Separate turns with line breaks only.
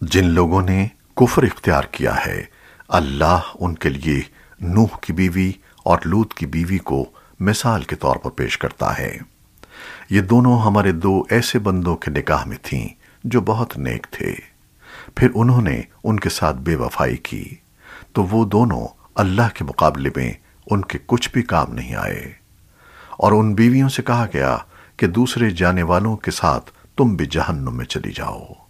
جن لوگوں نے کفر اختیار کیا ہے، اللہ ان کے لیے نوح کی بیوی اور لوت کی بیوی کو مثال کے طور پر پیش کرتا ہے۔ یہ دونوں ہمارے دو ایسے بندوں کے نکاح میں تھیں جو بہت نیک تھے۔ پھر انہوں نے ان کے ساتھ بے وفائی کی۔ تو وہ دونوں اللہ کے مقابلے میں ان کے کچھ بھی کام نہیں آئے۔ اور ان بیویوں سے کہا گیا کہ دوسرے جانے والوں کے ساتھ تم بھی جہنم میں چلی جاؤ۔